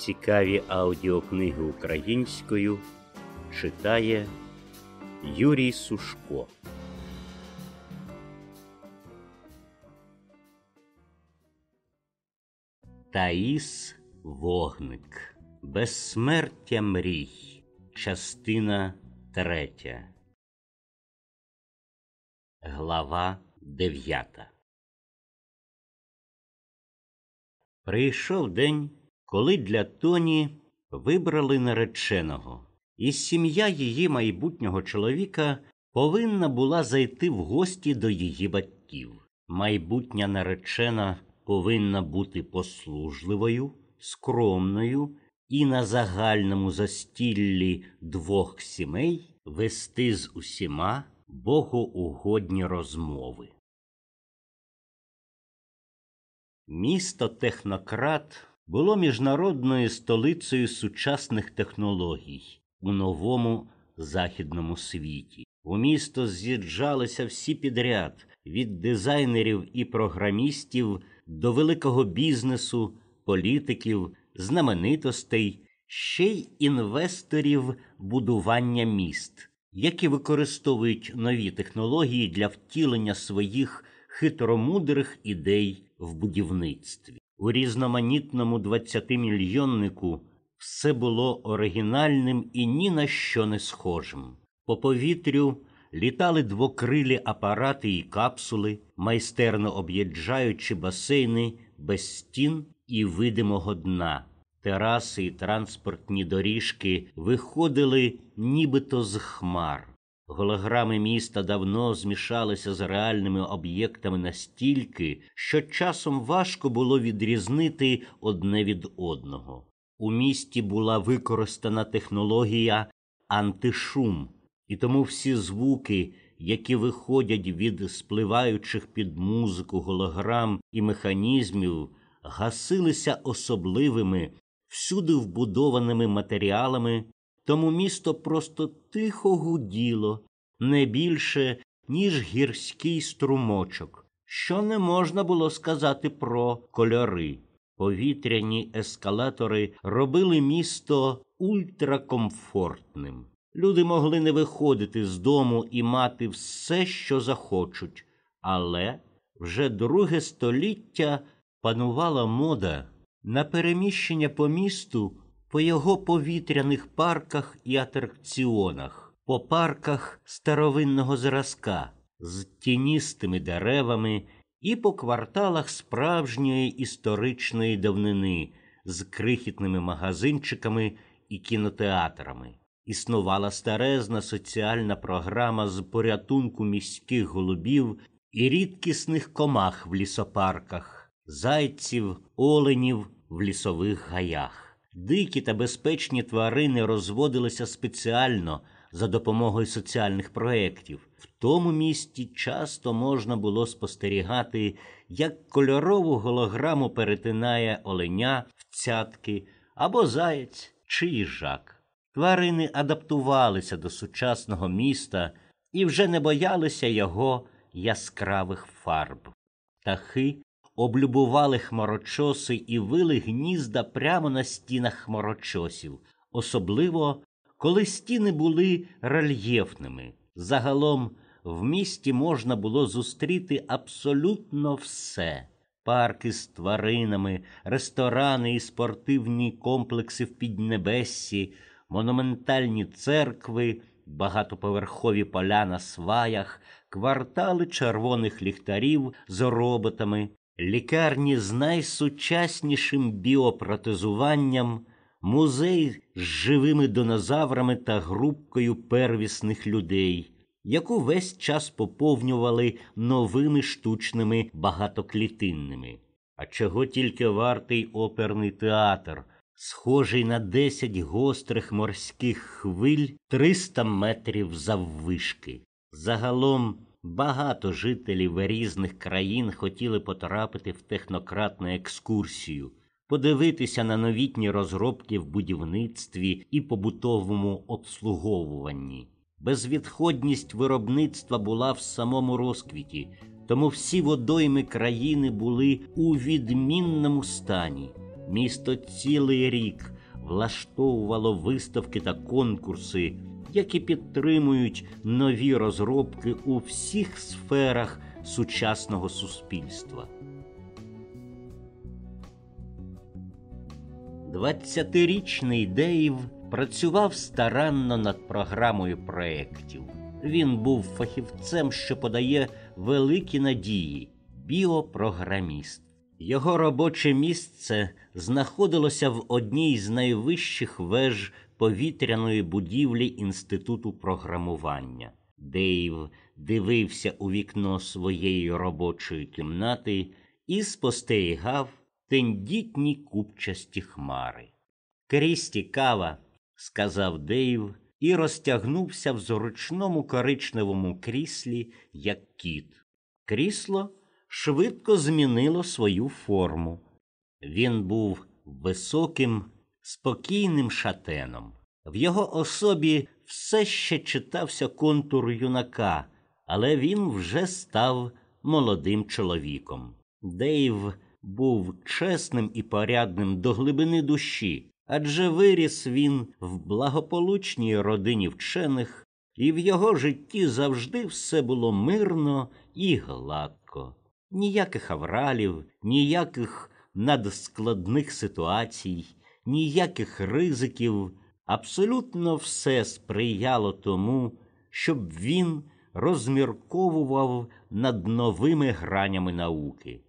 Цікаві аудіокниги українською читає Юрій Сушко. Таїс Вогник. Безсмертя мрій. Частина третя. Глава дев'ята. Прийшов день, коли для Тоні вибрали нареченого, і сім'я її майбутнього чоловіка повинна була зайти в гості до її батьків. Майбутня наречена повинна бути послужливою, скромною і на загальному застіллі двох сімей вести з усіма богоугодні розмови. Місто Технократ було міжнародною столицею сучасних технологій у новому західному світі. У місто з'їжджалися всі підряд від дизайнерів і програмістів до великого бізнесу, політиків, знаменитостей, ще й інвесторів будування міст, які використовують нові технології для втілення своїх хитромудрих ідей в будівництві. У різноманітному 20-мільйоннику все було оригінальним і ні на що не схожим. По повітрю літали двокрилі апарати і капсули, майстерно об'їжджаючи басейни без стін і видимого дна. Тераси і транспортні доріжки виходили нібито з хмар. Голограми міста давно змішалися з реальними об'єктами настільки, що часом важко було відрізнити одне від одного. У місті була використана технологія антишум, і тому всі звуки, які виходять від спливаючих під музику голограм і механізмів, гасилися особливими, всюди вбудованими матеріалами. Тому місто просто тихо гуділо не більше, ніж гірський струмочок, що не можна було сказати про кольори. Повітряні ескалатори робили місто ультракомфортним. Люди могли не виходити з дому і мати все, що захочуть, але вже друге століття панувала мода на переміщення по місту по його повітряних парках і атракціонах, по парках старовинного зразка з тіністими деревами і по кварталах справжньої історичної давнини з крихітними магазинчиками і кінотеатрами. Існувала старезна соціальна програма з порятунку міських голубів і рідкісних комах в лісопарках, зайців, оленів в лісових гаях. Дикі та безпечні тварини розводилися спеціально за допомогою соціальних проєктів. В тому місті часто можна було спостерігати, як кольорову голограму перетинає оленя в цятки або заєць чи їжак. Тварини адаптувалися до сучасного міста і вже не боялися його яскравих фарб. Птахи облюбували хмарочоси і вили гнізда прямо на стінах хмарочосів, особливо коли стіни були рельєфними. Загалом в місті можна було зустріти абсолютно все. Парки з тваринами, ресторани і спортивні комплекси в Піднебессі, монументальні церкви, багатоповерхові поля на сваях, квартали червоних ліхтарів з роботами, лікарні з найсучаснішим біопротезуванням, музей з живими динозаврами та групкою первісних людей, яку весь час поповнювали новими штучними багатоклітинними. А чого тільки вартий оперний театр, схожий на десять гострих морських хвиль 300 метрів заввишки. Загалом Багато жителів різних країн хотіли потрапити в технократну екскурсію, подивитися на новітні розробки в будівництві і побутовому обслуговуванні. Безвідходність виробництва була в самому розквіті, тому всі водойми країни були у відмінному стані. Місто цілий рік влаштовувало виставки та конкурси, які підтримують нові розробки у всіх сферах сучасного суспільства. Двадцятирічний Дейв працював старанно над програмою проєктів. Він був фахівцем, що подає великі надії біопрограміст. Його робоче місце знаходилося в одній з найвищих веж повітряної будівлі Інституту програмування. Дейв дивився у вікно своєї робочої кімнати і спостерігав тендітні купчасті хмари. Крісті кава, сказав Дейв і розтягнувся в зручному коричневому кріслі, як кіт. Крісло швидко змінило свою форму. Він був високим, спокійним шатеном. В його особі все ще читався контур юнака, але він вже став молодим чоловіком. Дейв був чесним і порядним до глибини душі, адже виріс він в благополучній родині вчених, і в його житті завжди все було мирно і гладко. Ніяких авралів, ніяких надскладних ситуацій, ніяких ризиків. Абсолютно все сприяло тому, щоб він розмірковував над новими гранями науки.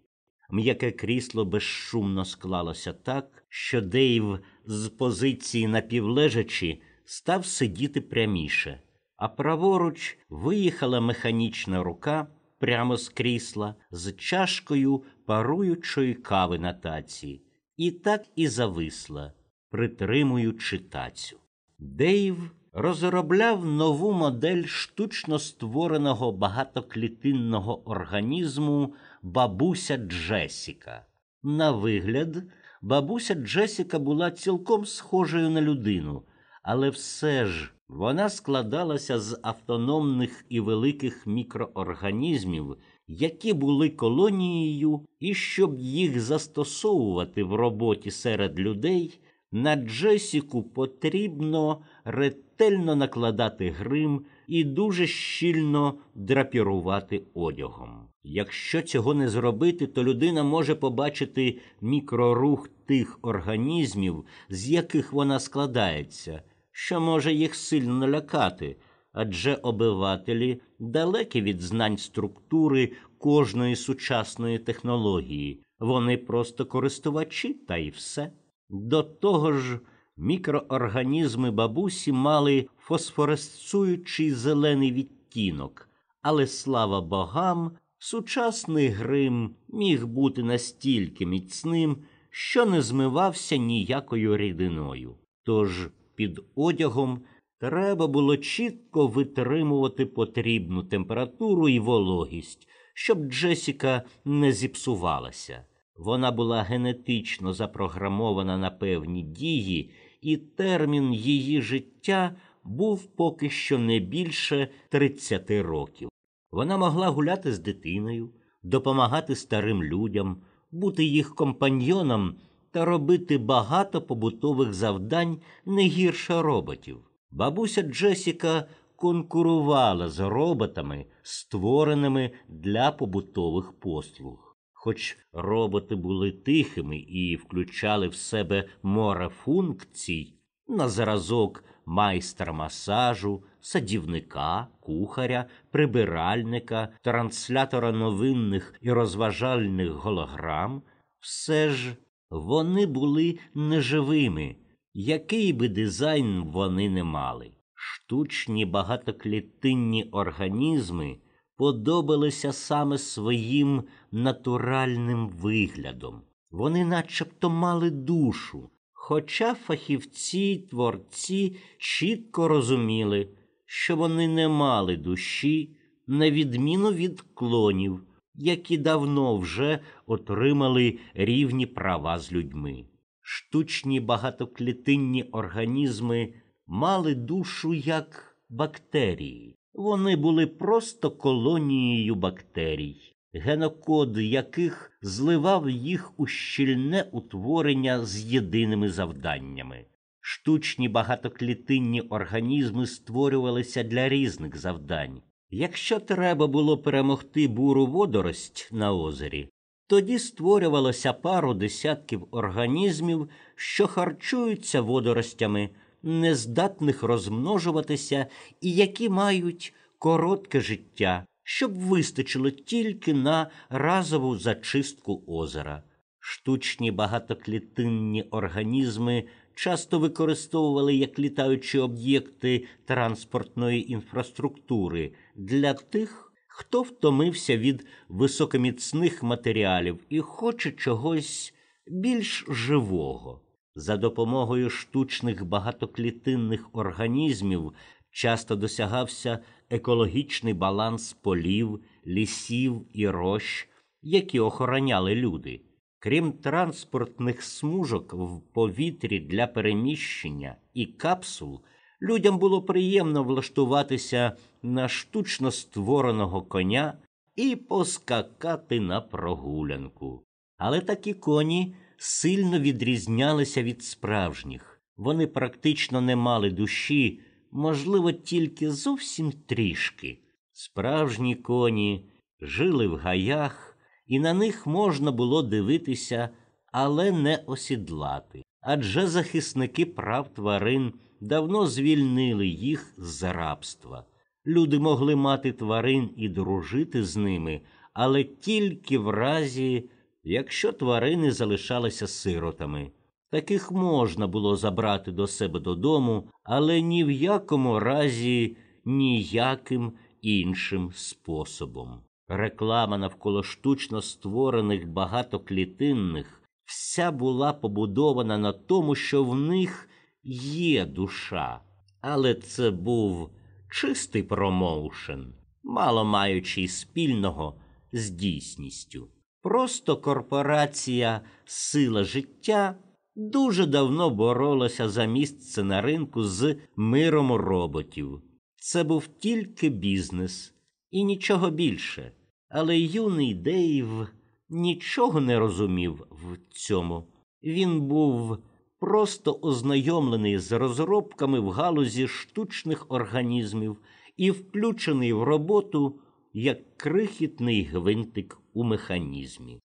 М'яке крісло безшумно склалося так, що Дейв з позиції напівлежачі став сидіти пряміше, а праворуч виїхала механічна рука прямо з крісла з чашкою паруючої кави на таці, і так і зависла, притримуючи тацю. Дейв розробляв нову модель штучно створеного багатоклітинного організму бабуся Джесіка. На вигляд, бабуся Джесіка була цілком схожою на людину, але все ж вона складалася з автономних і великих мікроорганізмів, які були колонією, і щоб їх застосовувати в роботі серед людей. На Джесіку потрібно ретельно накладати грим і дуже щільно драпірувати одягом. Якщо цього не зробити, то людина може побачити мікрорух тих організмів, з яких вона складається, що може їх сильно лякати, адже обивателі далекі від знань структури кожної сучасної технології, вони просто користувачі та й все. До того ж, мікроорганізми бабусі мали фосфоресцуючий зелений відтінок, але слава богам, сучасний грим міг бути настільки міцним, що не змивався ніякою рідиною. Тож під одягом треба було чітко витримувати потрібну температуру і вологість, щоб Джесіка не зіпсувалася. Вона була генетично запрограмована на певні дії, і термін її життя був поки що не більше 30 років. Вона могла гуляти з дитиною, допомагати старим людям, бути їх компаньйоном та робити багато побутових завдань не гірше роботів. Бабуся Джесіка конкурувала з роботами, створеними для побутових послуг. Хоч роботи були тихими і включали в себе море функцій, на зразок майстра масажу, садівника, кухаря, прибиральника, транслятора новинних і розважальних голограм, все ж вони були неживими, який би дизайн вони не мали. Штучні багатоклітинні організми подобалися саме своїм натуральним виглядом. Вони начебто мали душу, хоча фахівці творці чітко розуміли, що вони не мали душі, на відміну від клонів, які давно вже отримали рівні права з людьми. Штучні багатоклітинні організми мали душу як бактерії. Вони були просто колонією бактерій. генокод яких зливав їх у щільне утворення з єдиними завданнями. Штучні багатоклітинні організми створювалися для різних завдань. Якщо треба було перемогти буру водорость на озері, тоді створювалося пару десятків організмів, що харчуються водоростями, нездатних розмножуватися і які мають коротке життя, щоб вистачило тільки на разову зачистку озера. Штучні багатоклітинні організми часто використовували як літаючі об'єкти транспортної інфраструктури для тих, хто втомився від високоміцних матеріалів і хоче чогось більш живого. За допомогою штучних багатоклітинних організмів часто досягався екологічний баланс полів, лісів і рощ, які охороняли люди. Крім транспортних смужок в повітрі для переміщення і капсул, людям було приємно влаштуватися на штучно створеного коня і поскакати на прогулянку. Але такі коні сильно відрізнялися від справжніх. Вони практично не мали душі, можливо, тільки зовсім трішки. Справжні коні жили в гаях, і на них можна було дивитися, але не осідлати. Адже захисники прав тварин давно звільнили їх з рабства. Люди могли мати тварин і дружити з ними, але тільки в разі, якщо тварини залишалися сиротами. Таких можна було забрати до себе додому, але ні в якому разі ніяким іншим способом. Реклама навколо штучно створених багатоклітинних вся була побудована на тому, що в них є душа, але це був чистий промоушен, мало маючи спільного з дійсністю. Просто корпорація Сила життя дуже давно боролася за місце на ринку з миром роботів. Це був тільки бізнес і нічого більше. Але юний Дейв нічого не розумів в цьому. Він був просто ознайомлений з розробками в галузі штучних організмів і включений в роботу як крихітний гвинтик у механізмі.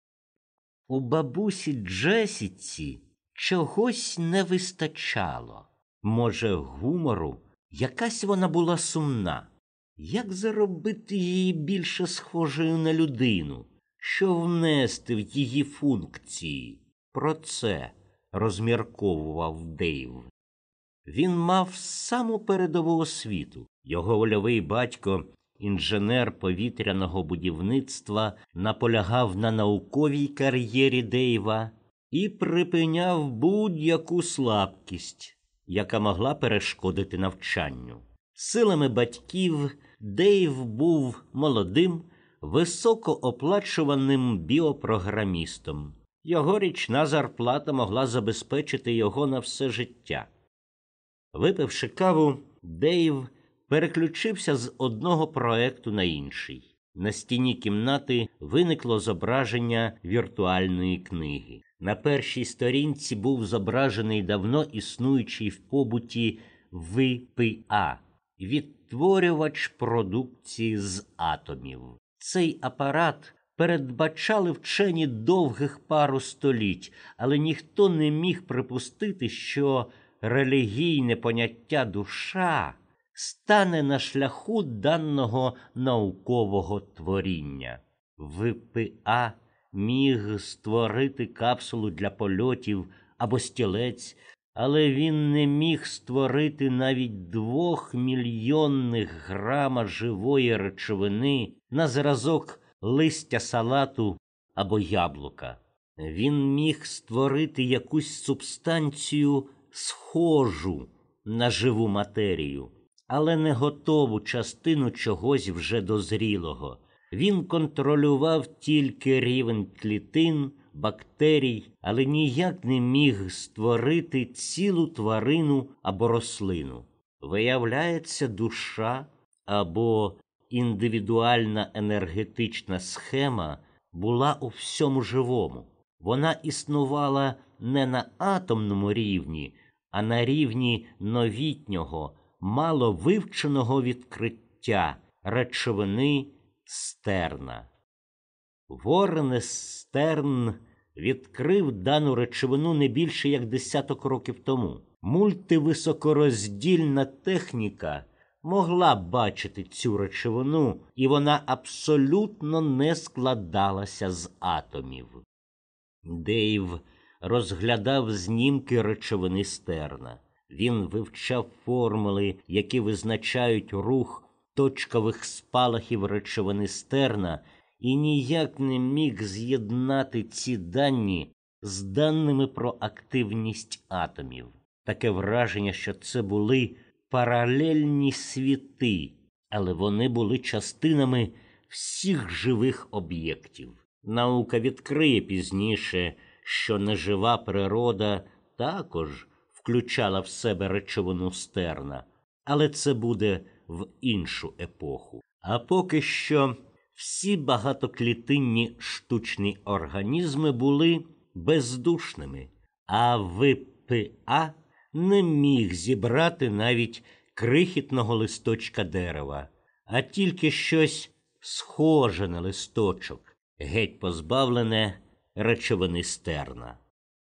У бабусі Джесіці чогось не вистачало. Може, гумору, якась вона була сумна. Як заробити її більше схожою на людину, що внести в її функції? Про це розмірковував Дейв. Він мав саму передову освіту. Його вольовий батько, інженер повітряного будівництва, наполягав на науковій кар'єрі Дейва і припиняв будь-яку слабкість, яка могла перешкодити навчанню. Силами батьків Дейв був молодим, високооплачуваним біопрограмістом. Його річна зарплата могла забезпечити його на все життя. Випивши каву, Дейв переключився з одного проекту на інший. На стіні кімнати виникло зображення віртуальної книги. На першій сторінці був зображений давно існуючий в побуті ВПА відтворювач продукції з атомів. Цей апарат передбачали вчені довгих пару століть, але ніхто не міг припустити, що релігійне поняття душа стане на шляху даного наукового творіння. ВПА міг створити капсулу для польотів або стілець, але він не міг створити навіть двох мільйонних грама живої речовини на зразок листя салату або яблука. Він міг створити якусь субстанцію схожу на живу матерію, але не готову частину чогось вже дозрілого. Він контролював тільки рівень клітин, бактерій, але ніяк не міг створити цілу тварину або рослину. Виявляється, душа або індивідуальна енергетична схема була у всьому живому. Вона існувала не на атомному рівні, а на рівні новітнього, маловивченого відкриття речовини стерна. Ворене Стерн відкрив дану речовину не більше як десяток років тому. Мультивисокороздільна техніка могла бачити цю речовину, і вона абсолютно не складалася з атомів. Дейв розглядав знімки речовини стерна. Він вивчав формули, які визначають рух точкових спалахів речовини стерна, і ніяк не міг з'єднати ці дані з даними про активність атомів. Таке враження, що це були паралельні світи, але вони були частинами всіх живих об'єктів. Наука відкриє пізніше, що нежива природа також включала в себе речовину стерна, але це буде в іншу епоху. А поки що всі багатоклітинні штучні організми були бездушними, а ВПА не міг зібрати навіть крихітного листочка дерева, а тільки щось схоже на листочок, геть позбавлене речовини стерна.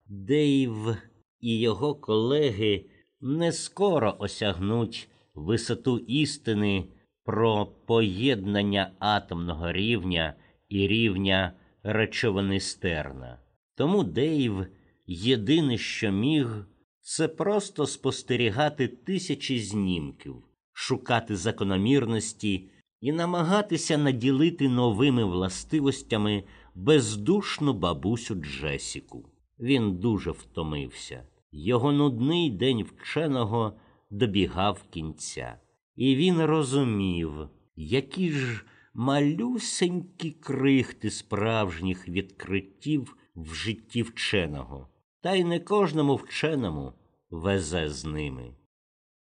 Дейв і його колеги не скоро осягнуть висоту істини про поєднання атомного рівня і рівня речовини стерна. Тому Дейв єдине, що міг, це просто спостерігати тисячі знімків, шукати закономірності і намагатися наділити новими властивостями бездушну бабусю Джесіку. Він дуже втомився. Його нудний день вченого добігав кінця, і він розумів, які ж малюсенькі крихти справжніх відкриттів в житті вченого, та й не кожному вченому везе з ними.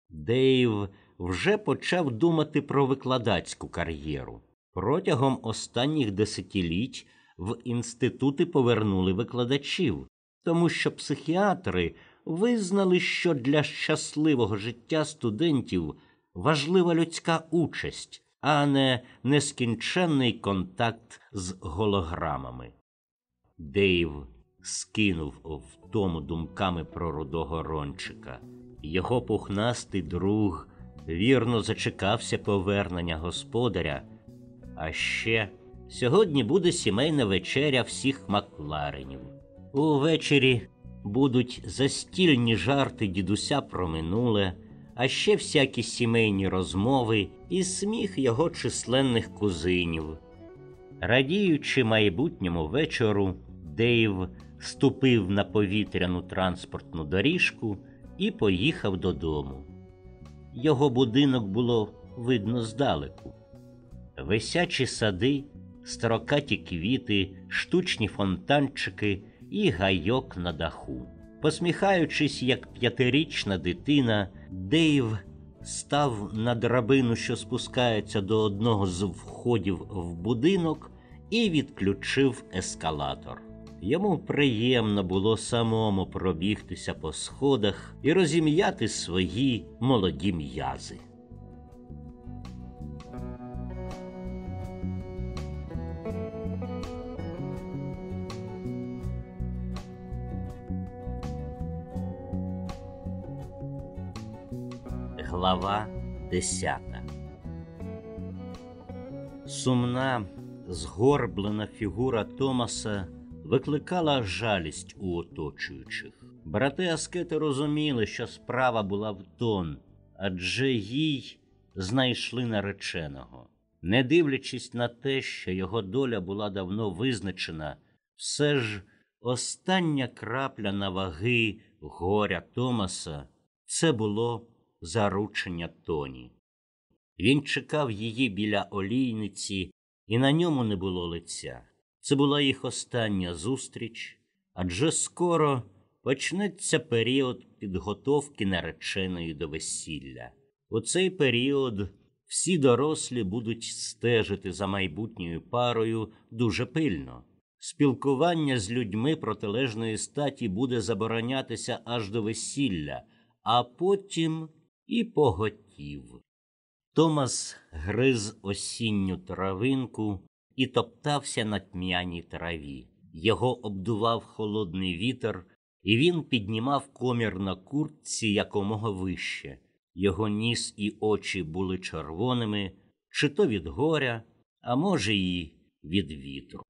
Дейв вже почав думати про викладацьку кар'єру. Протягом останніх десятиліть в інститути повернули викладачів, тому що психіатри визнали, що для щасливого життя студентів важлива людська участь, а не нескінченний контакт з голограмами. Дейв скинув втому думками про рудого рончика. Його пухнастий друг вірно зачекався повернення господаря. А ще сьогодні буде сімейна вечеря всіх Макларенів. Увечері будуть застільні жарти дідуся про минуле, а ще всякі сімейні розмови і сміх його численних кузинів. Радіючи майбутньому вечору, Дейв ступив на повітряну транспортну доріжку і поїхав додому. Його будинок було видно здалеку. Висячі сади, строкаті квіти, штучні фонтанчики і гайок на даху. Посміхаючись, як п'ятирічна дитина, Дейв став на драбину, що спускається до одного з входів в будинок, і відключив ескалатор. Йому приємно було самому пробігтися по сходах і розім'яти свої молоді м'язи. Глава десята Сумна, згорблена фігура Томаса викликала жалість у оточуючих. Брати Аскети розуміли, що справа була в тон, адже їй знайшли нареченого. Не дивлячись на те, що його доля була давно визначена, все ж остання крапля на ваги горя Томаса це було заручення Тоні. Він чекав її біля олійниці, і на ньому не було лиця. Це була їх остання зустріч, адже скоро почнеться період підготовки нареченої до весілля. У цей період всі дорослі будуть стежити за майбутньою парою дуже пильно. Спілкування з людьми протилежної статі буде заборонятися аж до весілля, а потім і поготів. Томас гриз осінню травинку і топтався на тьмяній траві. Його обдував холодний вітер, і він піднімав комір на куртці якомога вище. Його ніс і очі були червоними, чи то від горя, а може, і від вітру.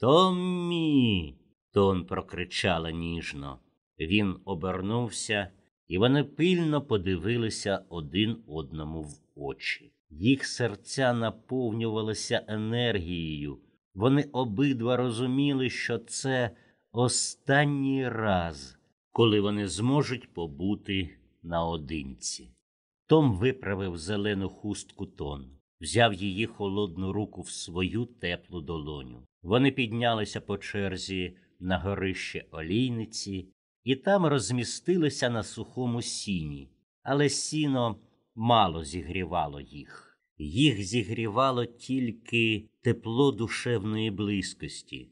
Томмі. Тон прокричала ніжно. Він обернувся, і вони пильно подивилися один одному в очі. Їх серця наповнювалися енергією. Вони обидва розуміли, що це останній раз, коли вони зможуть побути наодинці. Том виправив зелену хустку тон, взяв її холодну руку в свою теплу долоню. Вони піднялися по черзі на горище олійниці і там розмістилися на сухому сіні, але сіно мало зігрівало їх. Їх зігрівало тільки тепло душевної близькості.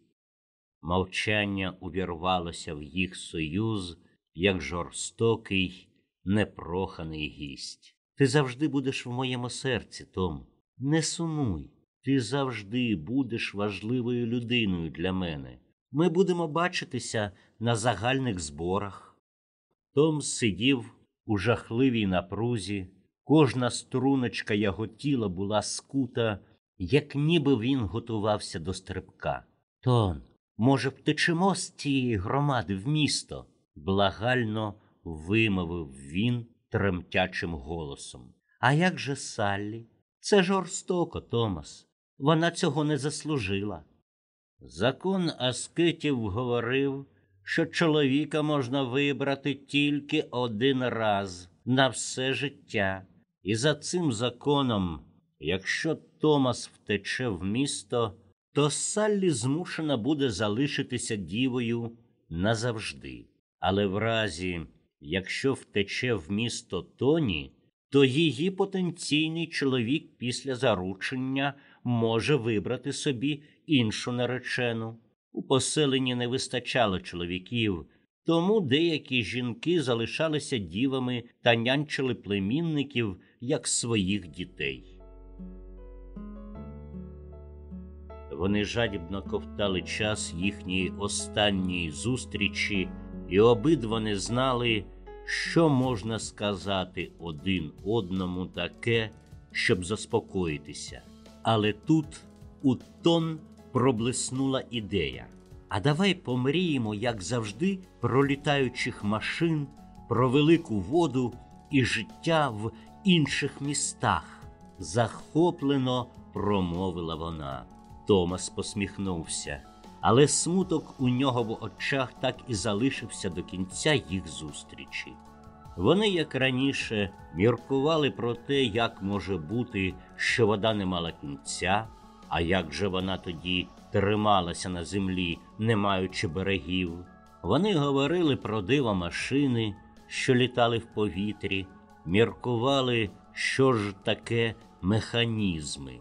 Мовчання увірвалося в їх союз, як жорстокий, непроханий гість. Ти завжди будеш в моєму серці, Том. Не сумуй. Ти завжди будеш важливою людиною для мене. Ми будемо бачитися на загальних зборах. Том сидів у жахливій напрузі, кожна струночка його тіла була скута, як ніби він готувався до стрибка. Тон, може, втечемо з цієї громади в місто? благально вимовив він тремтячим голосом. А як же Саллі? Це жорстоко, Томас. Вона цього не заслужила. Закон аскетів говорив, що чоловіка можна вибрати тільки один раз на все життя, і за цим законом, якщо Томас втече в місто, то Саллі змушена буде залишитися дівою назавжди. Але в разі, якщо втече в місто Тоні, то її потенційний чоловік після заручення може вибрати собі іншу наречену. У поселенні не вистачало чоловіків, тому деякі жінки залишалися дівами та нянчили племінників як своїх дітей. Вони жадібно ковтали час їхньої останньої зустрічі, і обидва не знали, що можна сказати один одному таке, щоб заспокоїтися. Але тут у тон проблиснула ідея. А давай помріємо, як завжди, про літаючих машин, про велику воду і життя в інших містах. Захоплено промовила вона. Томас посміхнувся, але смуток у нього в очах так і залишився до кінця їх зустрічі. Вони, як раніше, міркували про те, як може бути, що вода не мала кінця, а як же вона тоді трималася на землі, не маючи берегів. Вони говорили про диво машини, що літали в повітрі, міркували, що ж таке механізми.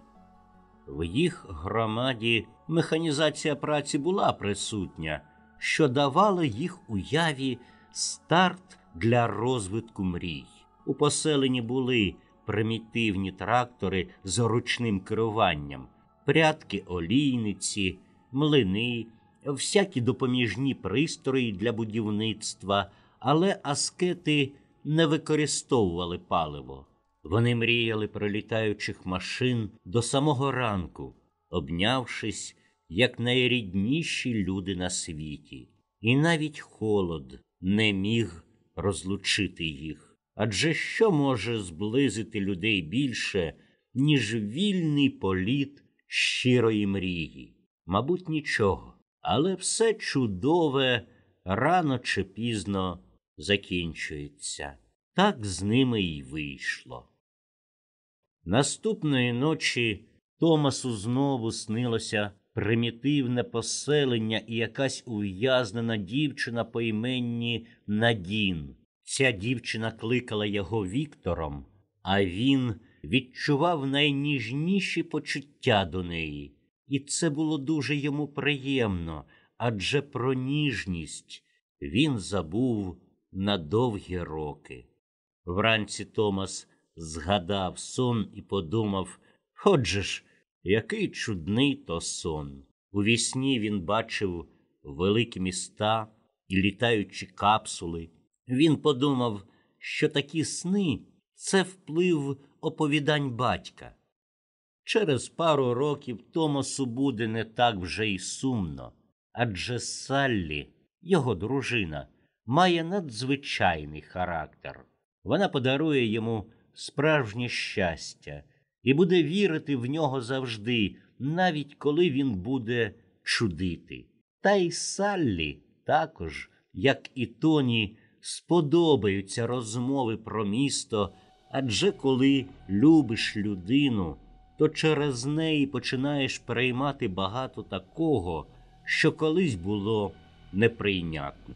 В їх громаді механізація праці була присутня, що давала їх уяві старт для розвитку мрій. У поселенні були примітивні трактори з ручним керуванням, прядки олійниці, млини, всякі допоміжні пристрої для будівництва, але аскети не використовували паливо. Вони мріяли про літаючих машин до самого ранку, обнявшись як найрідніші люди на світі, і навіть холод не міг розлучити їх. Адже що може зблизити людей більше, ніж вільний політ щирої мрії? Мабуть, нічого, але все чудове рано чи пізно закінчується. Так з ними й вийшло. Наступної ночі Томасу знову снилося примітивне поселення і якась ув'язнена дівчина по іменні Надін. Ця дівчина кликала його Віктором, а він відчував найніжніші почуття до неї, і це було дуже йому приємно, адже про ніжність він забув на довгі роки. Вранці Томас згадав сон і подумав отже ж, який чудний то сон. У вісні він бачив великі міста і літаючі капсули. Він подумав, що такі сни це вплив оповідань батька. Через пару років Томасу буде не так вже й сумно, адже Саллі, його дружина, має надзвичайний характер. Вона подарує йому справжнє щастя і буде вірити в нього завжди, навіть коли він буде чудити. Та й Саллі також, як і Тоні, сподобаються розмови про місто, адже коли любиш людину, то через неї починаєш переймати багато такого, що колись було неприйнятно.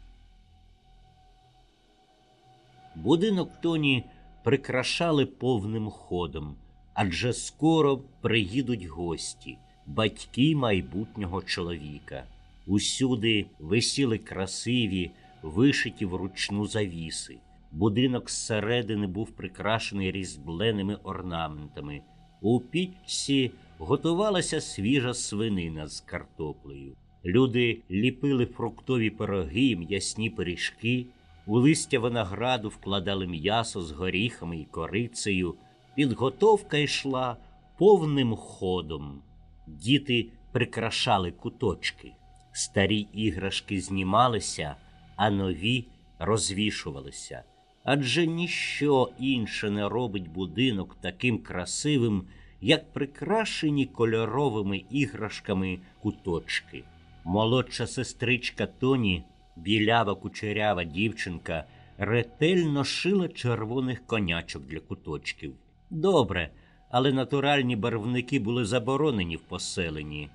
Будинок Тоні прикрашали повним ходом, адже скоро приїдуть гості, батьки майбутнього чоловіка. Усюди висіли красиві, вишиті вручну завіси. Будинок зсередини був прикрашений різьбленими орнаментами. У пічці готувалася свіжа свинина з картоплею. Люди ліпили фруктові пироги, м'ясні пиріжки, у листя винограду вкладали м'ясо з горіхами і корицею. Підготовка йшла повним ходом. Діти прикрашали куточки. Старі іграшки знімалися, а нові розвішувалися. Адже ніщо інше не робить будинок таким красивим, як прикрашені кольоровими іграшками куточки. Молодша сестричка Тоні, білява кучерява дівчинка, ретельно шила червоних конячок для куточків. Добре, але натуральні барвники були заборонені в поселенні.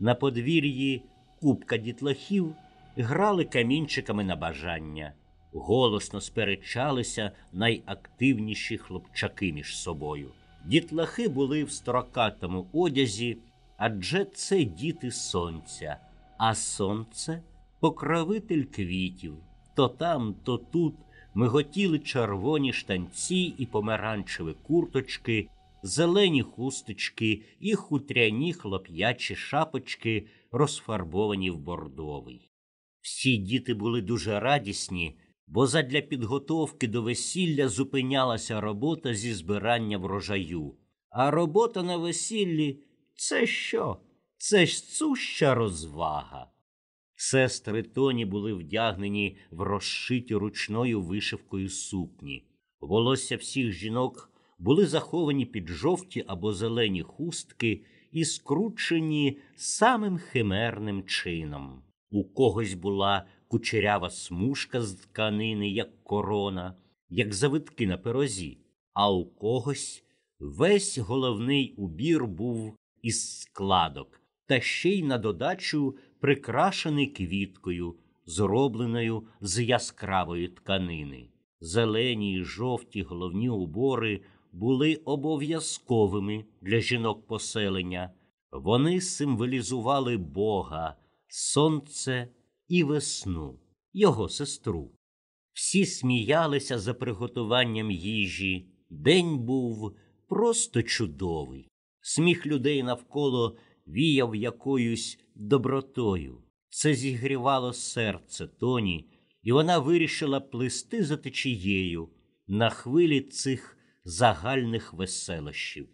На подвір'ї купка дітлахів грали камінчиками на бажання, голосно сперечалися найактивніші хлопчаки між собою. Дітлахи були в строкатому одязі, адже це діти сонця, а сонце покровитель квітів. То там, то тут миготіли червоні штанці і помаранчеві курточки, зелені хусточки і хутряні хлоп'ячі шапочки, розфарбовані в бордовий. Всі діти були дуже радісні, бо задля підготовки до весілля зупинялася робота зі збирання врожаю. А робота на весіллі це що? Це ж суща розвага. Сестри Тоні були вдягнені в розшиті ручною вишивкою сукні. Волосся всіх жінок були заховані під жовті або зелені хустки і скручені самим химерним чином. У когось була кучерява смужка з тканини, як корона, як завитки на пирозі, а у когось весь головний убір був із складок, та ще й на додачу прикрашений квіткою, зробленою з яскравої тканини. Зелені й жовті головні убори були обов'язковими для жінок поселення. Вони символізували Бога, сонце і весну, його сестру. Всі сміялися за приготуванням їжі. День був просто чудовий. Сміх людей навколо віяв якоюсь добротою. Це зігрівало серце Тоні, і вона вирішила плисти за течією на хвилі цих загальних веселощів.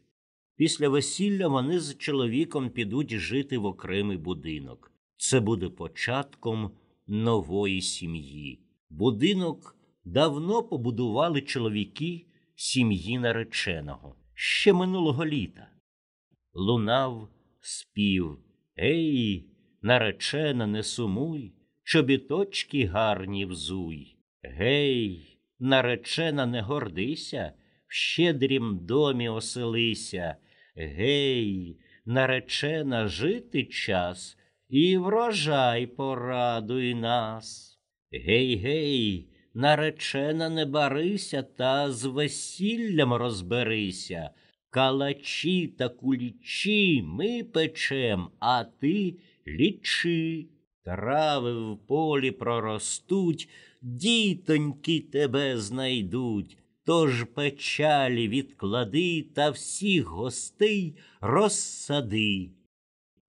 Після весілля вони з чоловіком підуть жити в окремий будинок. Це буде початком нової сім'ї. Будинок давно побудували чоловіки сім'ї нареченого ще минулого літа. Лунав спів Ей, наречена, не сумуй, чобіточки гарні взуй. Гей, наречена, не гордися, в щедрім домі оселися. Гей, наречена, жити час, і врожай порадуй нас. Гей, гей, наречена, не барися, та з весіллям розберися. Калачі та кулічі ми печем, а ти лічи. Трави в полі проростуть, дітоньки тебе знайдуть. Тож печалі відклади та всіх гостей розсади.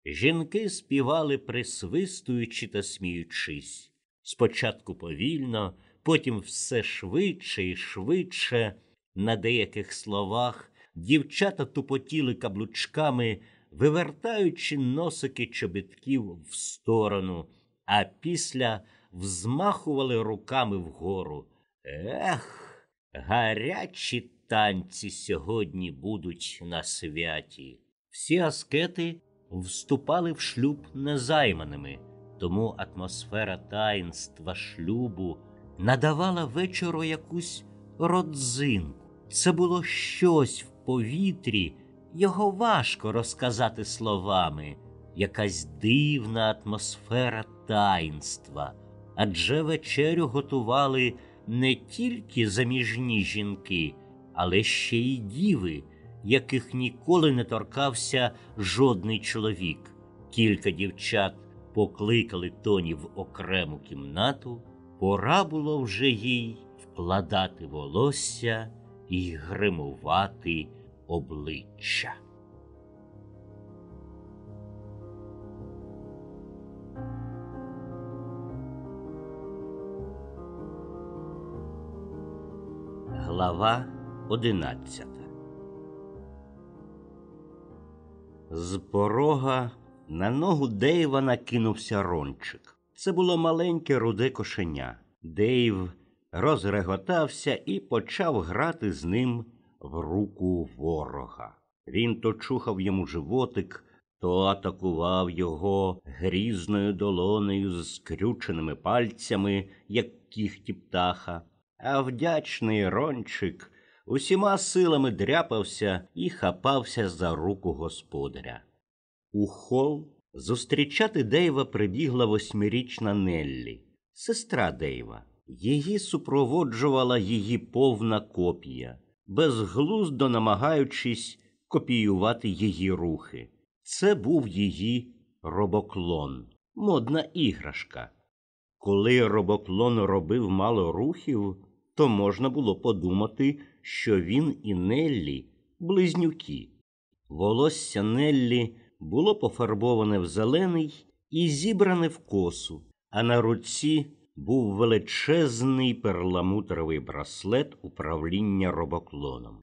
Жінки співали, присвистуючи та сміючись. Спочатку повільно, потім все швидше і швидше. На деяких словах дівчата тупотіли каблучками, вивертаючи носики чобітків в сторону, а після взмахували руками вгору. Ех, гарячі танці сьогодні будуть на святі. Всі аскети вступали в шлюб незайманими, тому атмосфера таїнства шлюбу надавала вечору якусь родзинку. Це було щось в повітрі, його важко розказати словами, якась дивна атмосфера таїнства, адже вечерю готували не тільки заміжні жінки, але ще й діви, яких ніколи не торкався жодний чоловік. Кілька дівчат покликали тоні в окрему кімнату. Пора було вже їй вкладати волосся і гримувати обличчя. Глава одинадцята З порога на ногу Дейва накинувся рончик. Це було маленьке руде кошеня. Дейв розреготався і почав грати з ним в руку ворога. Він то чухав йому животик, то атакував його грізною долонею з скрюченими пальцями, як кіхті птаха, а вдячний рончик усіма силами дряпався і хапався за руку господаря. У хол зустрічати Дейва прибігла восьмирічна Неллі, сестра Дейва. Її супроводжувала її повна копія, безглуздо намагаючись копіювати її рухи. Це був її робоклон, модна іграшка. Коли робоклон робив мало рухів, то можна було подумати, що він і Неллі близнюки. Волосся Неллі було пофарбоване в зелений і зібране в косу, а на руці був величезний перламутровий браслет управління робоклоном.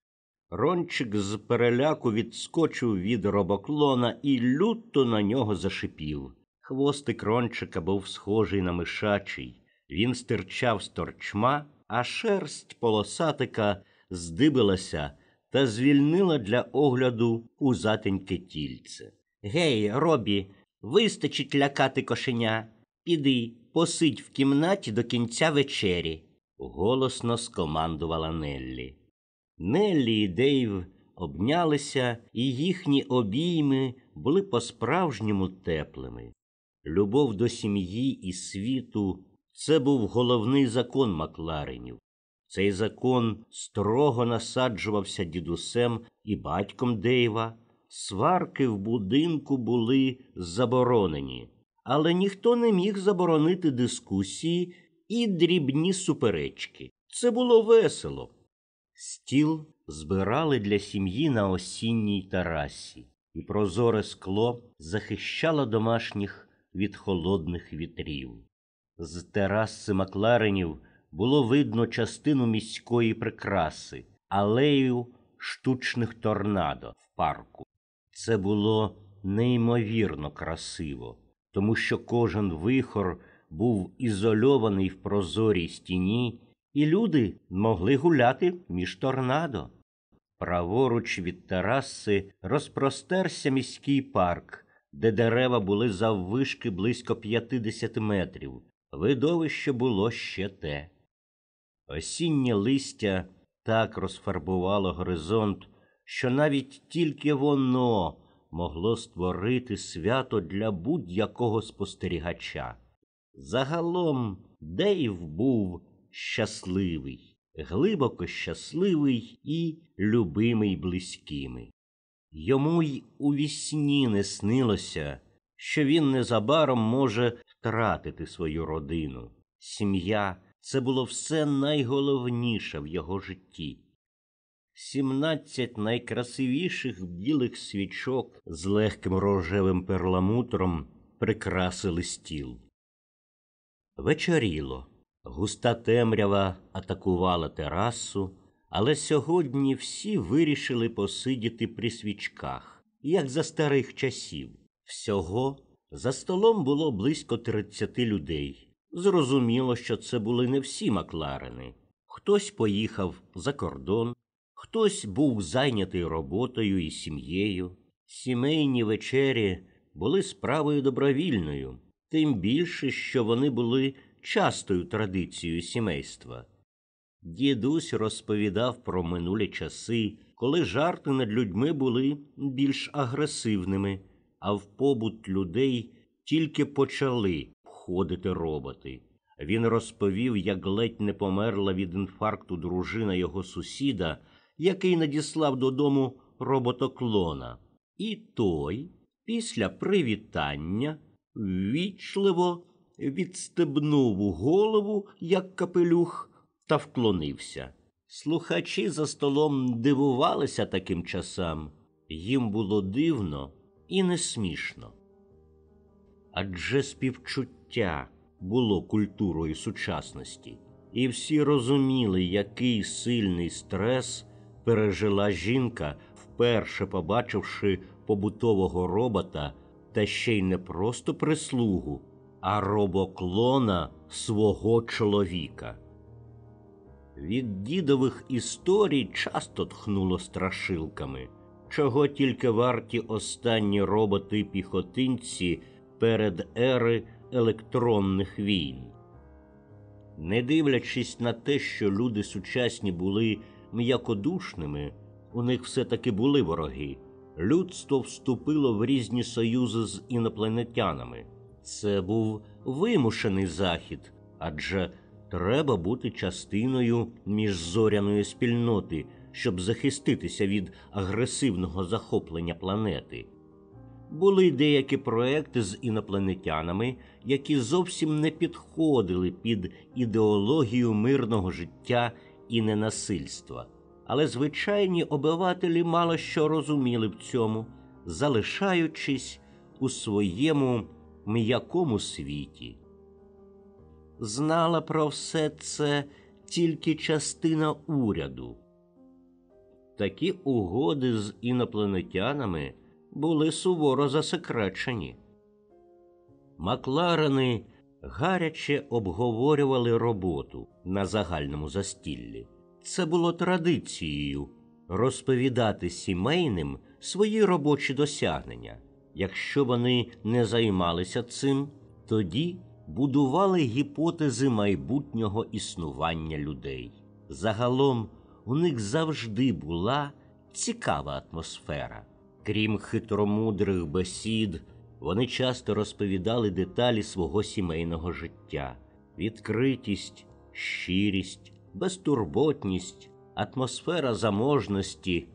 Рончик з переляку відскочив від робоклона і люто на нього зашипів. Хвостик рончика був схожий на мишачий. Він стирчав з торчма, а шерсть полосатика здибилася та звільнила для огляду пузатеньке тільце. Гей, робі, вистачить лякати кошеня. Піди, посидь в кімнаті до кінця вечері, голосно скомандувала Неллі. Неллі і Дейв обнялися, і їхні обійми були по-справжньому теплими. Любов до сім'ї і світу це був головний закон Макларенів. Цей закон строго насаджувався дідусем і батьком Дейва. Сварки в будинку були заборонені, але ніхто не міг заборонити дискусії і дрібні суперечки. Це було весело. Стіл збирали для сім'ї на осінній терасі, і прозоре скло захищало домашніх від холодних вітрів. З тераси Макларенів було видно частину міської прикраси, алею штучних торнадо в парку. Це було неймовірно красиво, тому що кожен вихор був ізольований в прозорій стіні, і люди могли гуляти між торнадо. Праворуч від тераси розпростерся міський парк, де дерева були заввишки близько 50 метрів. Видовище було ще те. Осіннє листя так розфарбувало горизонт, що навіть тільки воно могло створити свято для будь-якого спостерігача. Загалом Дейв був щасливий, глибоко щасливий і любимий близькими. Йому й у вісні не снилося, що він незабаром може втратити свою родину. Сім'я це було все найголовніше в його житті. Сімнадцять найкрасивіших білих свічок з легким рожевим перламутром прикрасили стіл. Вечоріло. Густа темрява атакувала терасу, але сьогодні всі вирішили посидіти при свічках, як за старих часів. Всього за столом було близько тридцяти людей. Зрозуміло, що це були не всі Макларени. Хтось поїхав за кордон, хтось був зайнятий роботою і сім'єю. Сімейні вечері були справою добровільною, тим більше, що вони були частою традицією сімейства. Дідусь розповідав про минулі часи, коли жарти над людьми були більш агресивними, а в побут людей тільки почали входити роботи. Він розповів, як ледь не померла від інфаркту дружина його сусіда, який надіслав додому роботоклона. І той, після привітання, ввічливо відстебнув голову, як капелюх, та вклонився. Слухачі за столом дивувалися таким часам. Їм було дивно і не смішно. Адже співчуття було культурою сучасності, і всі розуміли, який сильний стрес пережила жінка, вперше побачивши побутового робота, та ще й не просто прислугу, а робоклона свого чоловіка. Від дідових історій часто тхнуло страшилками, чого тільки варті останні роботи піхотинці перед ери електронних війн. Не дивлячись на те, що люди сучасні були м'якодушними, у них все таки були вороги. Людство вступило в різні союзи з інопланетянами. Це був вимушений захід, адже треба бути частиною міжзоряної спільноти, щоб захиститися від агресивного захоплення планети. Були деякі проекти з інопланетянами, які зовсім не підходили під ідеологію мирного життя і ненасильства. Але звичайні обивателі мало що розуміли в цьому, залишаючись у своєму м'якому світі. Знала про все це тільки частина уряду. Такі угоди з інопланетянами були суворо засекречені. Макларени гаряче обговорювали роботу на загальному застіллі. Це було традицією розповідати сімейним свої робочі досягнення. Якщо вони не займалися цим, тоді будували гіпотези майбутнього існування людей. Загалом у них завжди була цікава атмосфера. Крім хитромудрих бесід, вони часто розповідали деталі свого сімейного життя, відкритість, щирість, безтурботність, атмосфера заможності.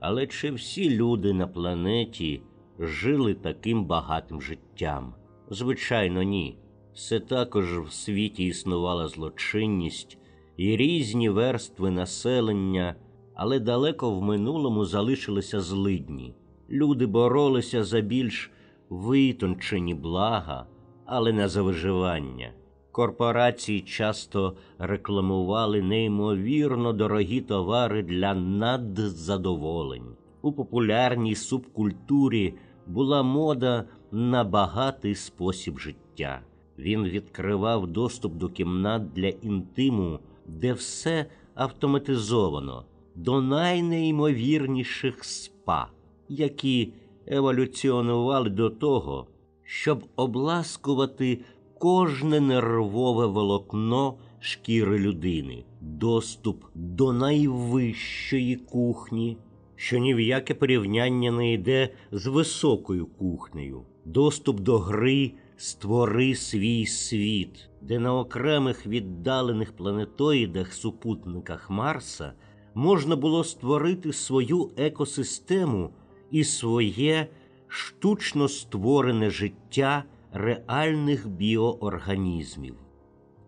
Але чи всі люди на планеті жили таким багатим життям? Звичайно, ні. Все також в світі існувала злочинність і різні верстви населення, але далеко в минулому залишилися злидні. Люди боролися за більш витончені блага, але не за виживання. Корпорації часто рекламували неймовірно дорогі товари для надзадоволень. У популярній субкультурі була мода на багатий спосіб життя. Він відкривав доступ до кімнат для інтиму, де все автоматизовано, до найнеймовірніших спа, які еволюціонували до того, щоб обласкувати кожне нервове волокно шкіри людини, доступ до найвищої кухні, що ні в яке порівняння не йде з високою кухнею, доступ до гри Створи свій світ, де на окремих віддалених планетоїдах супутниках Марса можна було створити свою екосистему і своє штучно створене життя реальних біоорганізмів.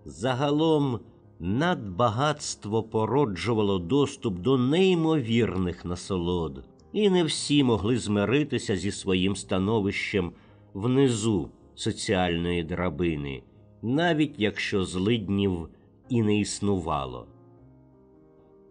Загалом надбагатство породжувало доступ до неймовірних насолод, і не всі могли змиритися зі своїм становищем внизу соціальної драбини, навіть якщо злиднів і не існувало.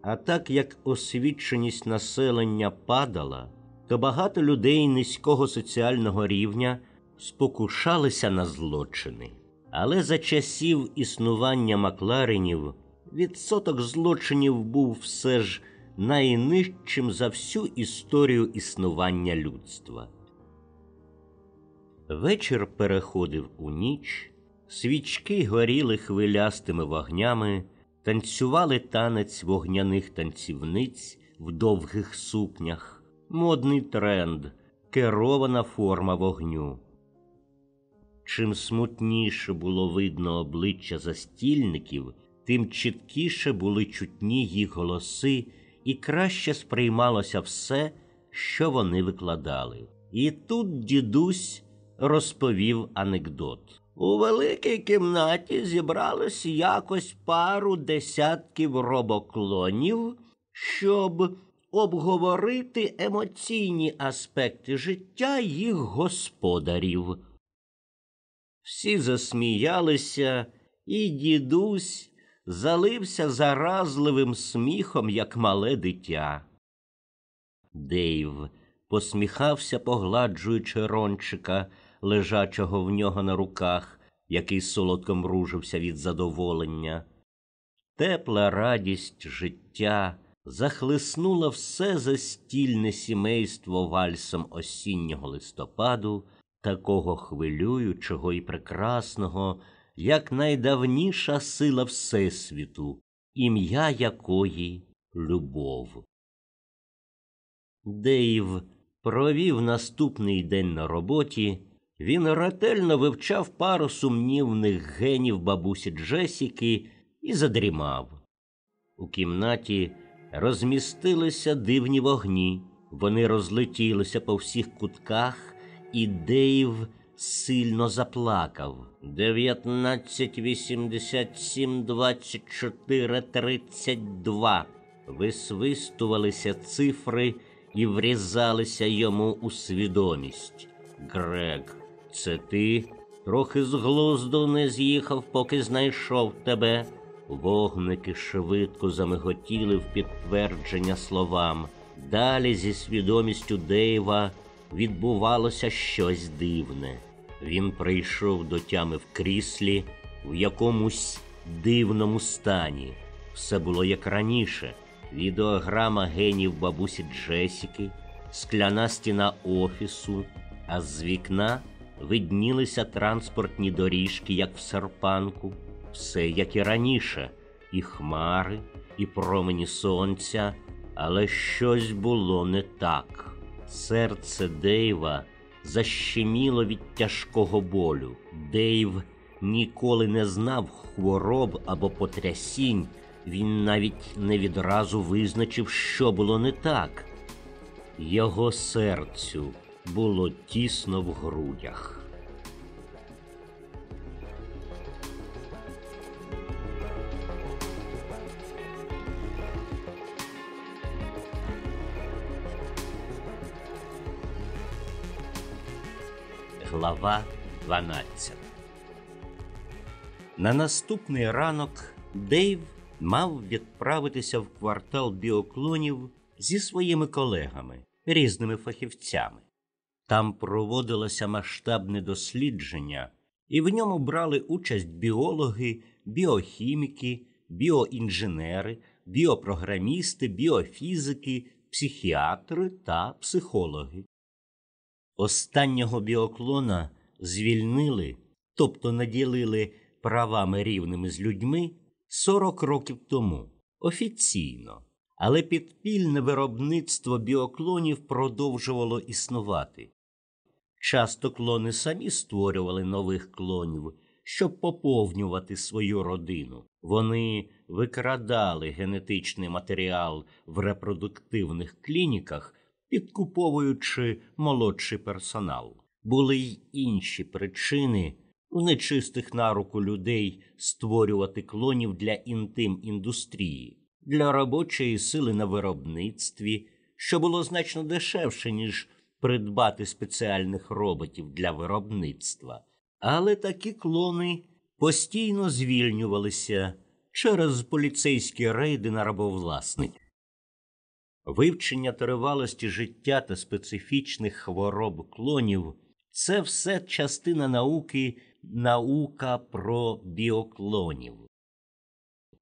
А так як освіченість населення падала, то багато людей низького соціального рівня спокушалися на злочини. Але за часів існування Макларенів відсоток злочинів був все ж найнижчим за всю історію існування людства. Вечір переходив у ніч, свічки горіли хвилястими вогнями, танцювали танець вогняних танцівниць в довгих сукнях, модний тренд, керована форма вогню. Чим смутніше було видно обличчя застільників, тим чіткіше були чутні їх голоси, і краще сприймалося все, що вони викладали. І тут дідусь розповів анекдот. У великій кімнаті зібралось якось пару десятків робоклонів, щоб обговорити емоційні аспекти життя їх господарів. Всі засміялися, і дідусь залився заразливим сміхом, як мале дитя. Дейв посміхався, погладжуючи рончика, лежачого в нього на руках, який солодко мружився від задоволення. Тепла радість життя захлиснула все застільне сімейство вальсом осіннього листопаду, такого хвилюючого і прекрасного, як найдавніша сила Всесвіту, ім'я якої любов. Дейв провів наступний день на роботі. Він ретельно вивчав пару сумнівних генів бабусі Джесіки і задрімав. У кімнаті розмістилися дивні вогні, вони розлетілися по всіх кутках, і Дейв сильно заплакав. Дев'ятнадцять вісімдесят сім двадцять чотири тридцять два. Висвистувалися цифри і врізалися йому у свідомість. Грег, це ти трохи з глузду не з'їхав, поки знайшов тебе. Вогники швидко замиготіли в підтвердження словам. Далі зі свідомістю Дейва відбувалося щось дивне. Він прийшов до тями в кріслі в якомусь дивному стані. Все було як раніше. Відеограма генів бабусі Джесіки, скляна стіна офісу, а з вікна виднілися транспортні доріжки, як в серпанку, все як і раніше, і хмари, і промені сонця, але щось було не так. Серце Дейва защеміло від тяжкого болю. Дейв ніколи не знав хвороб або потрясінь. Він навіть не відразу визначив, що було не так. Його серцю було тісно в грудях. Глава 12 На наступний ранок Дейв мав відправитися в квартал біоклонів зі своїми колегами, різними фахівцями. Там проводилося масштабне дослідження, і в ньому брали участь біологи, біохіміки, біоінженери, біопрограмісти, біофізики, психіатри та психологи. Останнього біоклона звільнили, тобто наділили правами рівними з людьми 40 років тому офіційно, але підпільне виробництво біоклонів продовжувало існувати. Часто клони самі створювали нових клонів, щоб поповнювати свою родину. Вони викрадали генетичний матеріал в репродуктивних клініках, підкуповуючи молодший персонал. Були й інші причини в нечистих на руку людей створювати клонів для інтим індустрії, для робочої сили на виробництві, що було значно дешевше, ніж придбати спеціальних роботів для виробництва. Але такі клони постійно звільнювалися через поліцейські рейди на рабовласників. Вивчення тривалості життя та специфічних хвороб клонів це все частина науки, наука про біоклонів.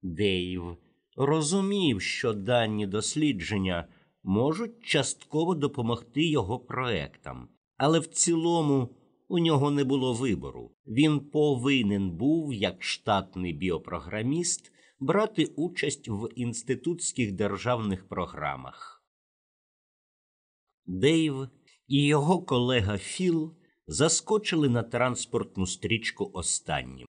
Дейв розумів, що дані дослідження можуть частково допомогти його проектам, але в цілому у нього не було вибору. Він повинен був, як штатний біопрограміст, брати участь в інститутських державних програмах. Дейв і його колега Філ заскочили на транспортну стрічку останнім.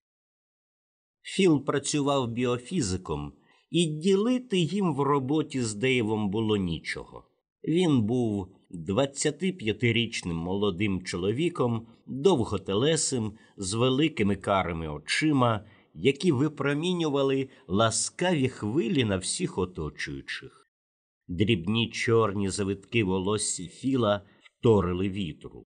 Філ працював біофізиком, і ділити їм в роботі з Дейвом було нічого. Він був 25-річним молодим чоловіком, довготелесим, з великими карими очима, які випромінювали ласкаві хвилі на всіх оточуючих. Дрібні чорні завитки волосся Філа вторили вітру.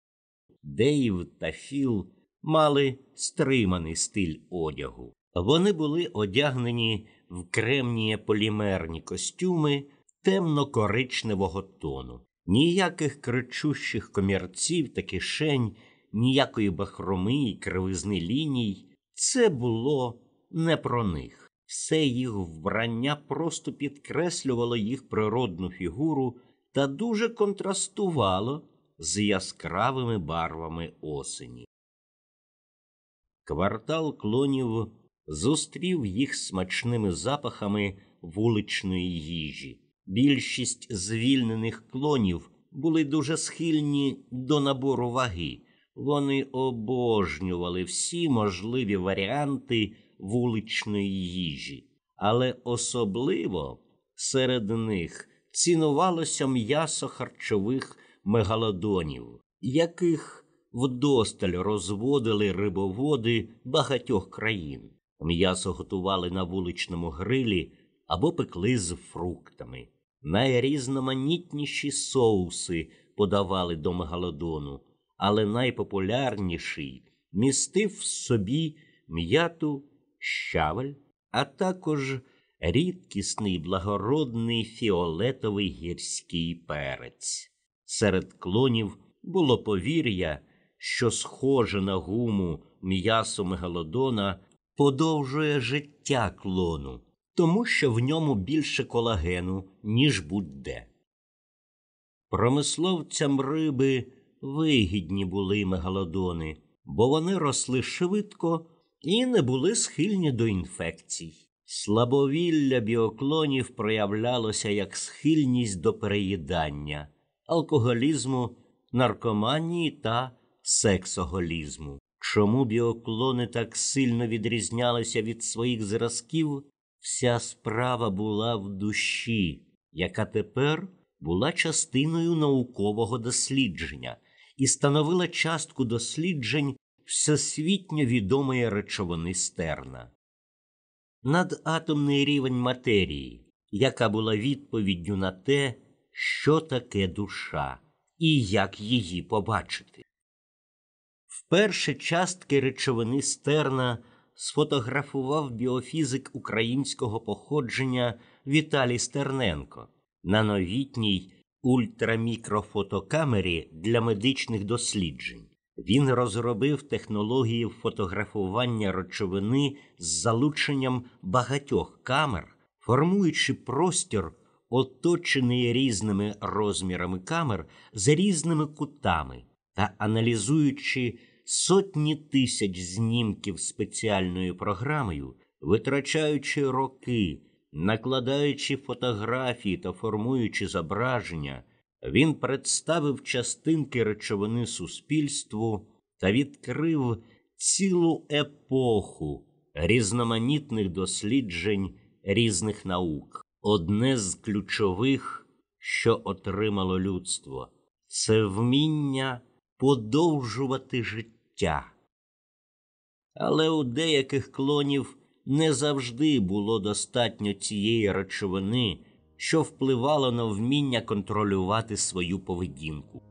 Дейв та Філ мали стриманий стиль одягу. Вони були одягнені в кремніє полімерні костюми темно-коричневого тону, ніяких кричущих комірців та кишень, ніякої бахроми і кривизни ліній. Це було не про них. Все їх вбрання просто підкреслювало їх природну фігуру та дуже контрастувало з яскравими барвами осені. Квартал клонів зустрів їх смачними запахами вуличної їжі. Більшість звільнених клонів були дуже схильні до набору ваги. Вони обожнювали всі можливі варіанти вуличної їжі, але особливо серед них цінувалося м'ясо харчових мегалодонів, яких вдосталь розводили рибоводи багатьох країн. М'ясо готували на вуличному грилі або пекли з фруктами. Найрізноманітніші соуси подавали до мегалодону, але найпопулярніший містив в собі м'яту щавель, а також рідкісний благородний фіолетовий гірський перець. Серед клонів було повір'я, що схоже на гуму м'ясо мегалодона подовжує життя клону, тому що в ньому більше колагену, ніж будь-де. Промисловцям риби вигідні були мегалодони, бо вони росли швидко і не були схильні до інфекцій. Слабовілля біоклонів проявлялося як схильність до переїдання, алкоголізму, наркоманії та сексоголізму. Чому біоклони так сильно відрізнялися від своїх зразків? Вся справа була в душі, яка тепер була частиною наукового дослідження і становила частку досліджень всесвітньо відомої речовини стерна. Надатомний рівень матерії, яка була відповіддю на те, що таке душа і як її побачити. Вперше частки речовини стерна сфотографував біофізик українського походження Віталій Стерненко на новітній ультрамікрофотокамері для медичних досліджень. Він розробив технології фотографування речовини з залученням багатьох камер, формуючи простір, оточений різними розмірами камер з різними кутами та аналізуючи сотні тисяч знімків спеціальною програмою, витрачаючи роки, накладаючи фотографії та формуючи зображення, він представив частинки речовини суспільству та відкрив цілу епоху різноманітних досліджень різних наук. Одне з ключових, що отримало людство, це вміння подовжувати життя. Але у деяких клонів не завжди було достатньо цієї речовини, що впливало на вміння контролювати свою поведінку.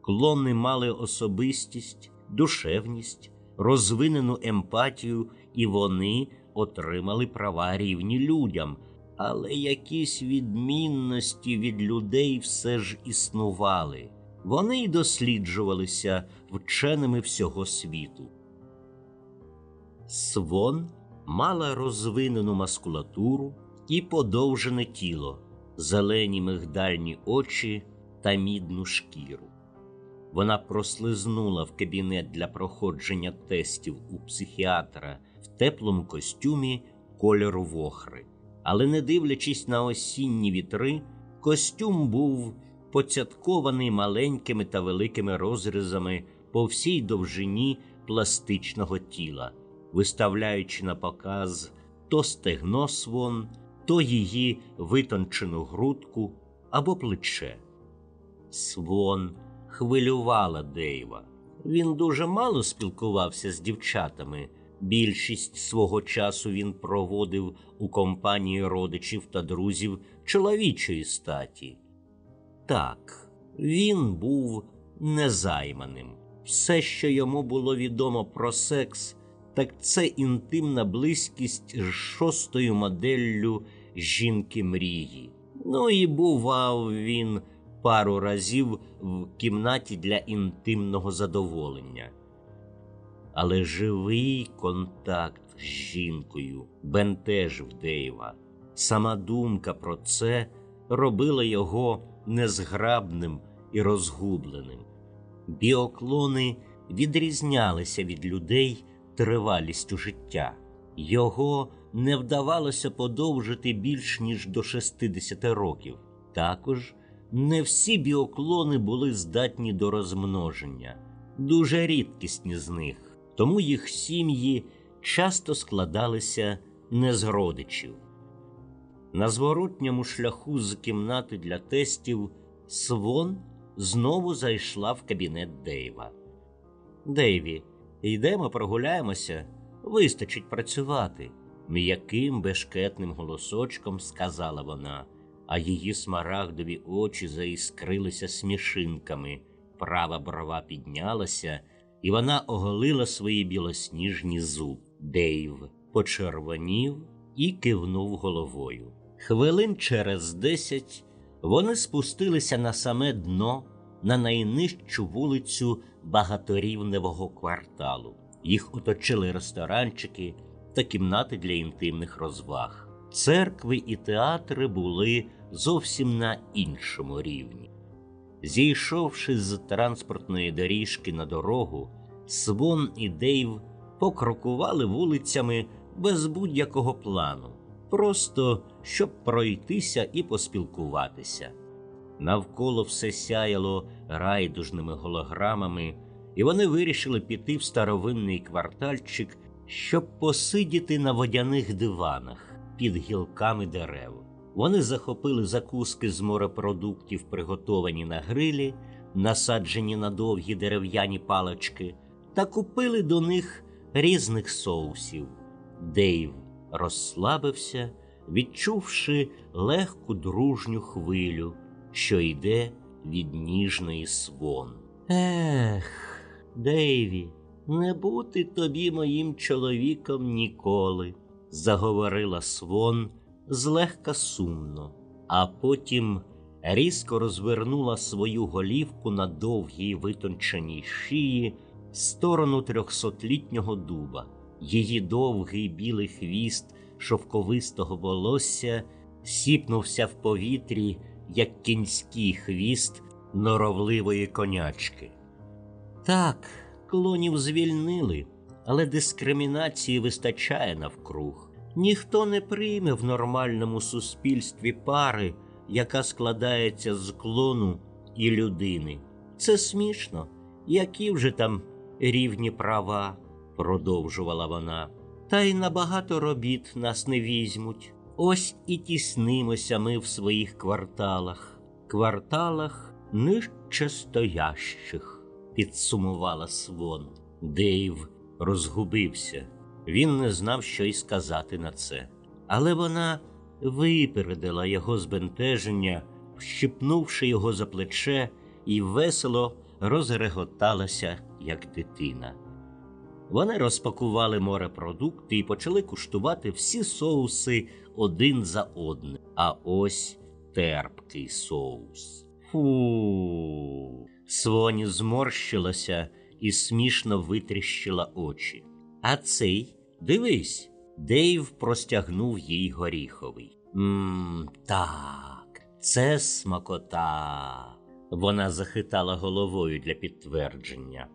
Клони мали особистість, душевність, розвинену емпатію, і вони отримали права рівні людям, але якісь відмінності від людей все ж існували. Вони й досліджувалися вченими всього світу. Свон мала розвинену маскулатуру і подовжене тіло, зелені мигдальні очі та мідну шкіру. Вона прослизнула в кабінет для проходження тестів у психіатра в теплому костюмі кольору вохри. Але, не дивлячись на осінні вітри, костюм був поцяткований маленькими та великими розрізами по всій довжині пластичного тіла, виставляючи на показ то стегно свон, то її витончену грудку або плече. Свон хвилювала Дейва. Він дуже мало спілкувався з дівчатами. Більшість свого часу він проводив у компанії родичів та друзів чоловічої статі. Так, він був незайманим. Все, що йому було відомо про секс, так це інтимна близькість з шостою моделлю жінки мрії. Ну і бував він пару разів в кімнаті для інтимного задоволення. Але живий контакт з жінкою бентежив Дейва. Сама думка про це робила його незграбним і розгубленим. Біоклони відрізнялися від людей тривалістю життя. Його не вдавалося подовжити більш ніж до 60 років. Також не всі біоклони були здатні до розмноження, дуже рідкісні з них, тому їх сім'ї часто складалися не з родичів. На зворотньому шляху з кімнати для тестів Свон знову зайшла в кабінет Дейва. Дейві, йдемо прогуляємося, вистачить працювати, м'яким бешкетним голосочком сказала вона а її смарагдові очі заіскрилися смішинками, права брова піднялася, і вона оголила свої білосніжні зуб. Дейв почервонів і кивнув головою. Хвилин через десять вони спустилися на саме дно на найнижчу вулицю багаторівневого кварталу. Їх оточили ресторанчики та кімнати для інтимних розваг. Церкви і театри були зовсім на іншому рівні. Зійшовши з транспортної доріжки на дорогу, Свон і Дейв покрокували вулицями без будь-якого плану, просто щоб пройтися і поспілкуватися. Навколо все сяяло райдужними голограмами, і вони вирішили піти в старовинний квартальчик, щоб посидіти на водяних диванах під гілками дерев. Вони захопили закуски з морепродуктів, приготовані на грилі, насаджені на довгі дерев'яні палочки, та купили до них різних соусів. Дейв розслабився, відчувши легку дружню хвилю, що йде від ніжної свон. Ех, Дейві, не бути тобі моїм чоловіком ніколи, заговорила свон злегка сумно, а потім різко розвернула свою голівку на довгій витонченій шиї в сторону трьохсотлітнього дуба. Її довгий білий хвіст шовковистого волосся сіпнувся в повітрі, як кінський хвіст норовливої конячки. Так, клонів звільнили, але дискримінації вистачає навкруг. Ніхто не прийме в нормальному суспільстві пари, яка складається з клону і людини. Це смішно, які вже там рівні права, продовжувала вона, та й на багато робіт нас не візьмуть. Ось і тіснимося ми в своїх кварталах, кварталах нижчестоящих, підсумувала свон. Дейв розгубився. Він не знав, що й сказати на це. Але вона випередила його збентеження, щипнувши його за плече, і весело розреготалася, як дитина. Вони розпакували морепродукти і почали куштувати всі соуси один за одним. А ось терпкий соус. Фу. Своні зморщилася і смішно витріщила очі. А цей, дивись, Дейв простягнув їй горіховий. Мм, так, це смакота. Вона захитала головою для підтвердження.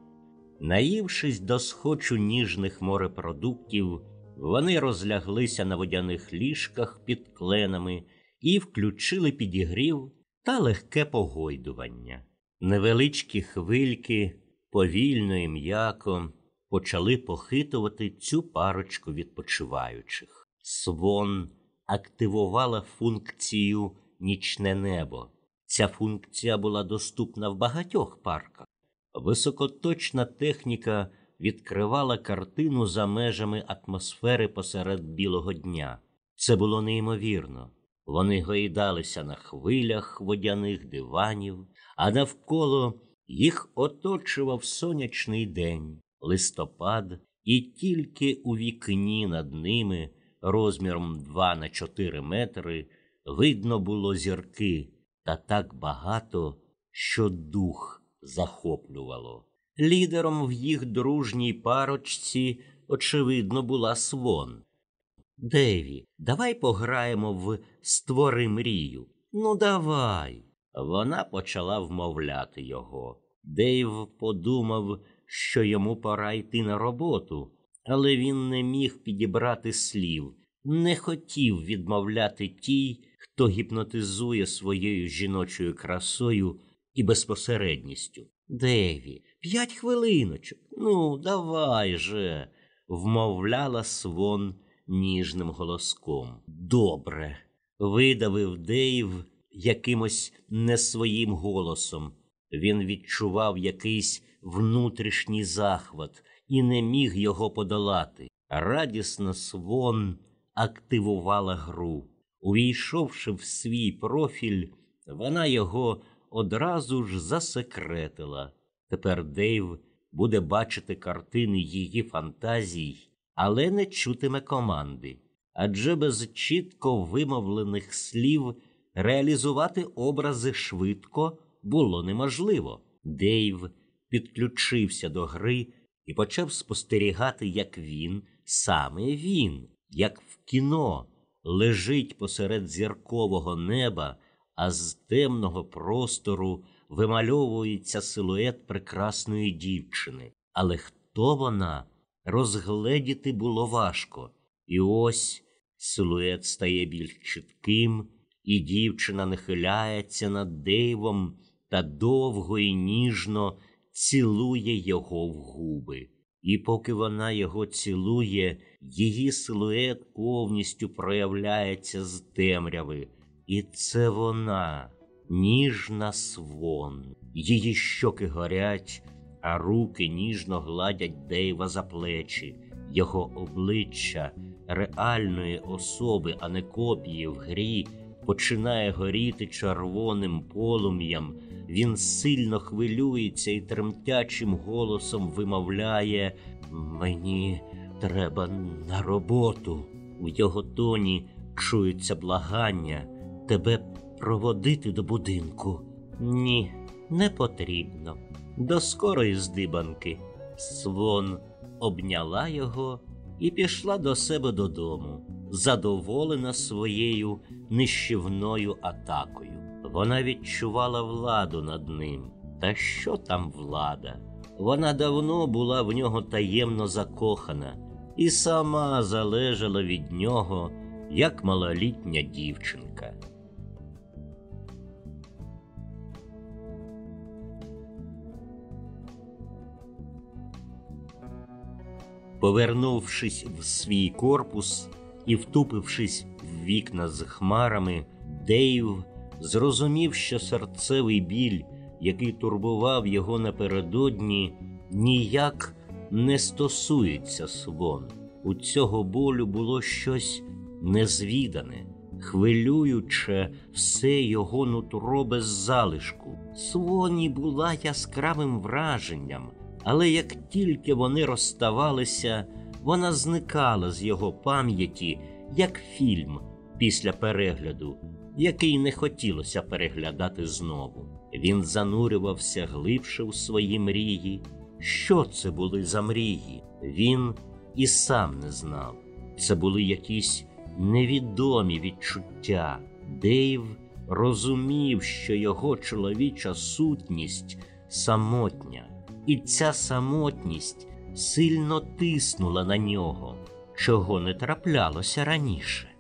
Наївшись до схочу ніжних морепродуктів, вони розляглися на водяних ліжках під кленами і включили підігрів та легке погойдування. Невеличкі хвильки повільно і м'яко почали похитувати цю парочку відпочиваючих. Свон активувала функцію нічне небо. Ця функція була доступна в багатьох парках. Високоточна техніка відкривала картину за межами атмосфери посеред білого дня. Це було неймовірно. Вони гойдалися на хвилях водяних диванів, а навколо їх оточував сонячний день, листопад, і тільки у вікні над ними, розміром 2 на 4 метри, видно було зірки та так багато, що дух захоплювало. Лідером в їх дружній парочці, очевидно, була свон. Деві, давай пограємо в створи мрію. Ну, давай. Вона почала вмовляти його. Дейв подумав, що йому пора йти на роботу, але він не міг підібрати слів, не хотів відмовляти тій, хто гіпнотизує своєю жіночою красою і безпосередністю. Деві, п'ять хвилиночок. Ну, давай же, вмовляла свон ніжним голоском. Добре, видавив Дейв якимось не своїм голосом. Він відчував якийсь внутрішній захват і не міг його подолати. Радісно свон активувала гру. Увійшовши в свій профіль, вона його одразу ж засекретила. Тепер Дейв буде бачити картини її фантазій, але не чутиме команди. Адже без чітко вимовлених слів реалізувати образи швидко було неможливо. Дейв підключився до гри і почав спостерігати, як він, саме він, як в кіно, лежить посеред зіркового неба, а з темного простору вимальовується силует прекрасної дівчини. Але хто вона розгледіти було важко, і ось силует стає більш чітким, і дівчина нахиляється над Дейвом та довго і ніжно цілує його в губи. І поки вона його цілує, її силует повністю проявляється з темряви. І це вона, ніжна свон. Її щоки горять, а руки ніжно гладять Дейва за плечі, його обличчя реальної особи, а не копії в грі, починає горіти червоним полум'ям. Він сильно хвилюється і тремтячим голосом вимовляє Мені треба на роботу. У його тоні чується благання тебе проводити до будинку. Ні, не потрібно. До скорої здибанки. Свон обняла його і пішла до себе додому, задоволена своєю нищівною атакою. Вона відчувала владу над ним. Та що там влада? Вона давно була в нього таємно закохана і сама залежала від нього, як малолітня дівчинка. Повернувшись в свій корпус і втупившись в вікна з хмарами, Дейв зрозумів, що серцевий біль, який турбував його напередодні, ніяк не стосується свон. У цього болю було щось незвідане, хвилююче все його нутро без залишку. Своні була яскравим враженням, але як тільки вони розставалися, вона зникала з його пам'яті, як фільм після перегляду, який не хотілося переглядати знову. Він занурювався глибше у свої мрії. Що це були за мрії? Він і сам не знав. Це були якісь невідомі відчуття. Дейв розумів, що його чоловіча сутність самотня, і ця самотність сильно тиснула на нього, чого не траплялося раніше.